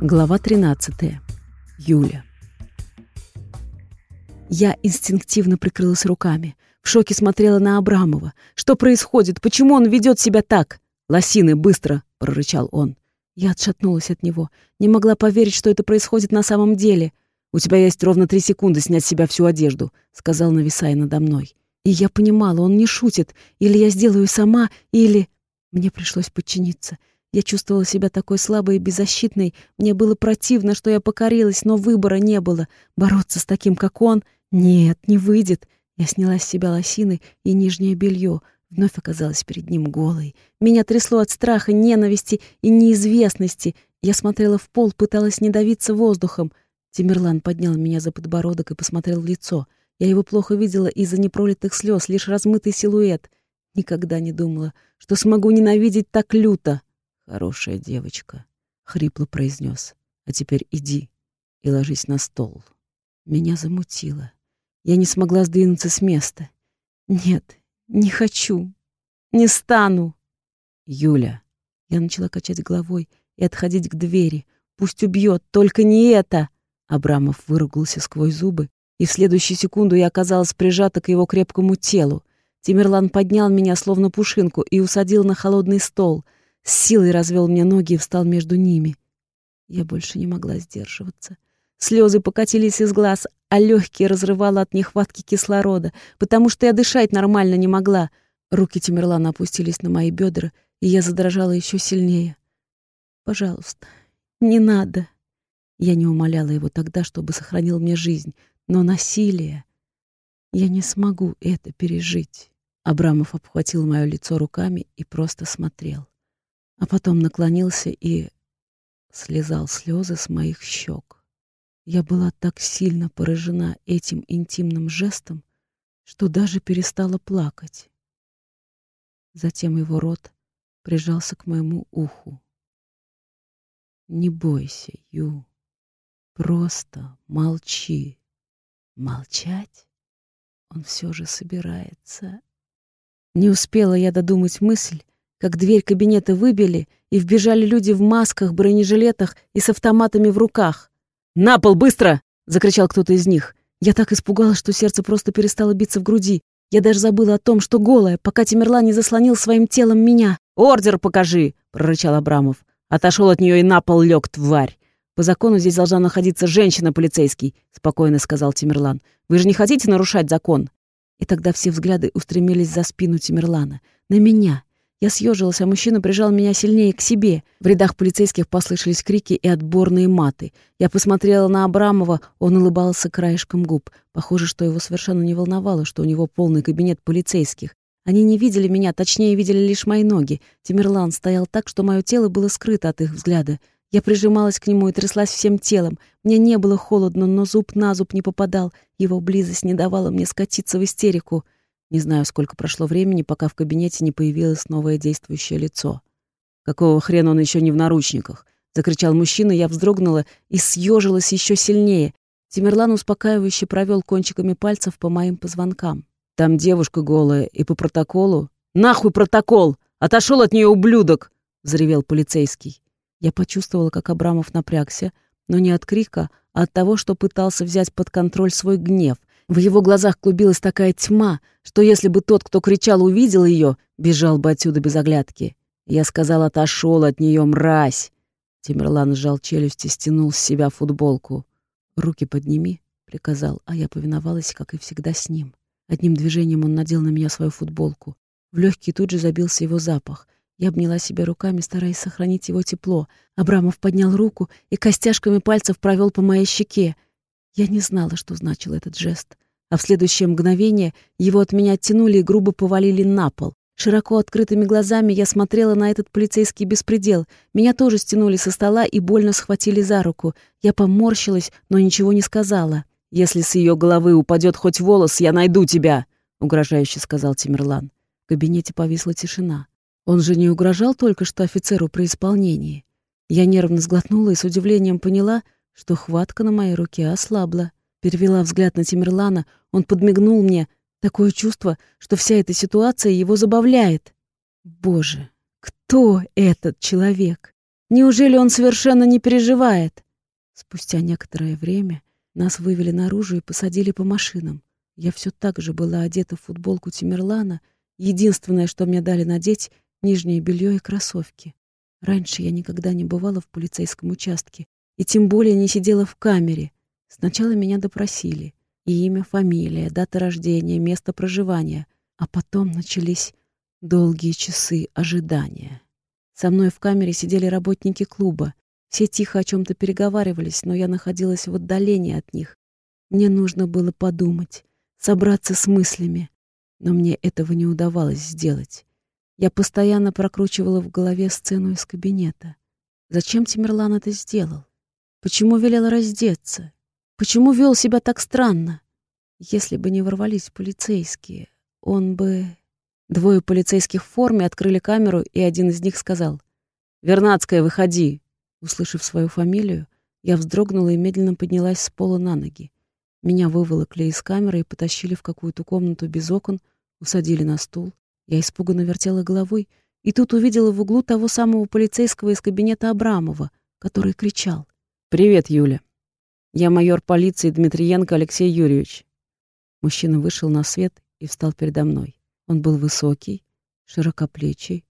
Глава 13. Юля. Я инстинктивно прикрылась руками. В шоке смотрела на Абрамова. Что происходит? Почему он ведет себя так? «Лосины, быстро!» — прорычал он. Я отшатнулась от него. Не могла поверить, что это происходит на самом деле. «У тебя есть ровно три секунды снять с себя всю одежду», — сказал, нависая надо мной. И я понимала, он не шутит. Или я сделаю сама, или... Мне пришлось подчиниться. Я чувствовала себя такой слабой и беззащитной. Мне было противно, что я покорилась, но выбора не было. Бороться с таким, как он? Нет, не выйдет. Я сняла с себя лосины и нижнее белье. Вновь оказалась перед ним голой. Меня трясло от страха, ненависти и неизвестности. Я смотрела в пол, пыталась не давиться воздухом. Тимерлан поднял меня за подбородок и посмотрел в лицо. Я его плохо видела из-за непролитых слез, лишь размытый силуэт. Никогда не думала, что смогу ненавидеть так люто. «Хорошая девочка», — хрипло произнес. «А теперь иди и ложись на стол». Меня замутило. Я не смогла сдвинуться с места. «Нет, не хочу. Не стану». «Юля». Я начала качать головой и отходить к двери. «Пусть убьет, только не это!» Абрамов выругался сквозь зубы, и в следующую секунду я оказалась прижата к его крепкому телу. Тимерлан поднял меня, словно пушинку, и усадил на холодный стол — с силой развел мне ноги и встал между ними. Я больше не могла сдерживаться. Слезы покатились из глаз, а легкие разрывало от нехватки кислорода, потому что я дышать нормально не могла. Руки Тимерлана опустились на мои бедра, и я задрожала еще сильнее. «Пожалуйста, не надо». Я не умоляла его тогда, чтобы сохранил мне жизнь, но насилие... Я не смогу это пережить. Абрамов обхватил мое лицо руками и просто смотрел а потом наклонился и слезал слезы с моих щек. Я была так сильно поражена этим интимным жестом, что даже перестала плакать. Затем его рот прижался к моему уху. «Не бойся, Ю, просто молчи». Молчать? Он все же собирается. Не успела я додумать мысль, как дверь кабинета выбили, и вбежали люди в масках, бронежилетах и с автоматами в руках. «На пол, быстро!» — закричал кто-то из них. Я так испугалась, что сердце просто перестало биться в груди. Я даже забыла о том, что голая, пока Тимирлан не заслонил своим телом меня. «Ордер покажи!» — прорычал Абрамов. Отошел от нее и на пол лег, тварь. «По закону здесь должна находиться женщина-полицейский», — спокойно сказал Тимирлан. «Вы же не хотите нарушать закон?» И тогда все взгляды устремились за спину Тимирлана. На меня. Я съежилась, а мужчина прижал меня сильнее к себе. В рядах полицейских послышались крики и отборные маты. Я посмотрела на Абрамова, он улыбался краешком губ. Похоже, что его совершенно не волновало, что у него полный кабинет полицейских. Они не видели меня, точнее, видели лишь мои ноги. Тимирлан стоял так, что мое тело было скрыто от их взгляда. Я прижималась к нему и тряслась всем телом. Мне не было холодно, но зуб на зуб не попадал. Его близость не давала мне скатиться в истерику. Не знаю, сколько прошло времени, пока в кабинете не появилось новое действующее лицо. «Какого хрена он еще не в наручниках?» — закричал мужчина, я вздрогнула и съежилась еще сильнее. Тимирлан успокаивающе провел кончиками пальцев по моим позвонкам. «Там девушка голая, и по протоколу...» «Нахуй протокол! Отошел от нее ублюдок!» — взревел полицейский. Я почувствовала, как Абрамов напрягся, но не от крика, а от того, что пытался взять под контроль свой гнев — в его глазах клубилась такая тьма, что если бы тот, кто кричал, увидел ее, бежал бы отсюда без оглядки. Я сказал, отошел от нее, мразь. Тимерлан сжал челюсть и стянул с себя футболку. «Руки подними», — приказал, а я повиновалась, как и всегда, с ним. Одним движением он надел на меня свою футболку. В легкий тут же забился его запах. Я обняла себя руками, стараясь сохранить его тепло. Абрамов поднял руку и костяшками пальцев провел по моей щеке. Я не знала, что значил этот жест, а в следующее мгновение его от меня оттянули и грубо повалили на пол. Широко открытыми глазами я смотрела на этот полицейский беспредел. Меня тоже стянули со стола и больно схватили за руку. Я поморщилась, но ничего не сказала. «Если с ее головы упадет хоть волос, я найду тебя!» — угрожающе сказал Тимирлан. В кабинете повисла тишина. Он же не угрожал только что офицеру при исполнении. Я нервно сглотнула и с удивлением поняла, что хватка на моей руке ослабла. Перевела взгляд на Тимирлана, он подмигнул мне. Такое чувство, что вся эта ситуация его забавляет. Боже, кто этот человек? Неужели он совершенно не переживает? Спустя некоторое время нас вывели наружу и посадили по машинам. Я все так же была одета в футболку Тимерлана. Единственное, что мне дали надеть — нижнее белье и кроссовки. Раньше я никогда не бывала в полицейском участке и тем более не сидела в камере. Сначала меня допросили. Имя, фамилия, дата рождения, место проживания. А потом начались долгие часы ожидания. Со мной в камере сидели работники клуба. Все тихо о чем-то переговаривались, но я находилась в отдалении от них. Мне нужно было подумать, собраться с мыслями. Но мне этого не удавалось сделать. Я постоянно прокручивала в голове сцену из кабинета. Зачем Тимирлан это сделал? Почему велел раздеться? Почему вел себя так странно? Если бы не ворвались полицейские, он бы... Двое полицейских в форме открыли камеру, и один из них сказал «Вернадская, выходи!» Услышав свою фамилию, я вздрогнула и медленно поднялась с пола на ноги. Меня выволокли из камеры и потащили в какую-то комнату без окон, усадили на стул. Я испуганно вертела головой, и тут увидела в углу того самого полицейского из кабинета Абрамова, который кричал. «Привет, Юля. Я майор полиции Дмитриенко Алексей Юрьевич». Мужчина вышел на свет и встал передо мной. Он был высокий, широкоплечий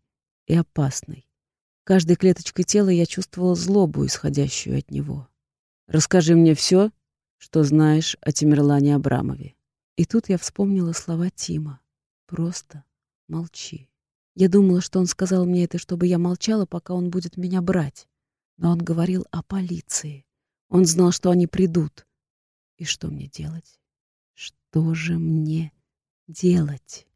и опасный. Каждой клеточкой тела я чувствовала злобу, исходящую от него. «Расскажи мне все, что знаешь о Тимирлане Абрамове». И тут я вспомнила слова Тима. «Просто молчи». Я думала, что он сказал мне это, чтобы я молчала, пока он будет меня брать. Но он говорил о полиции. Он знал, что они придут. И что мне делать? Что же мне делать?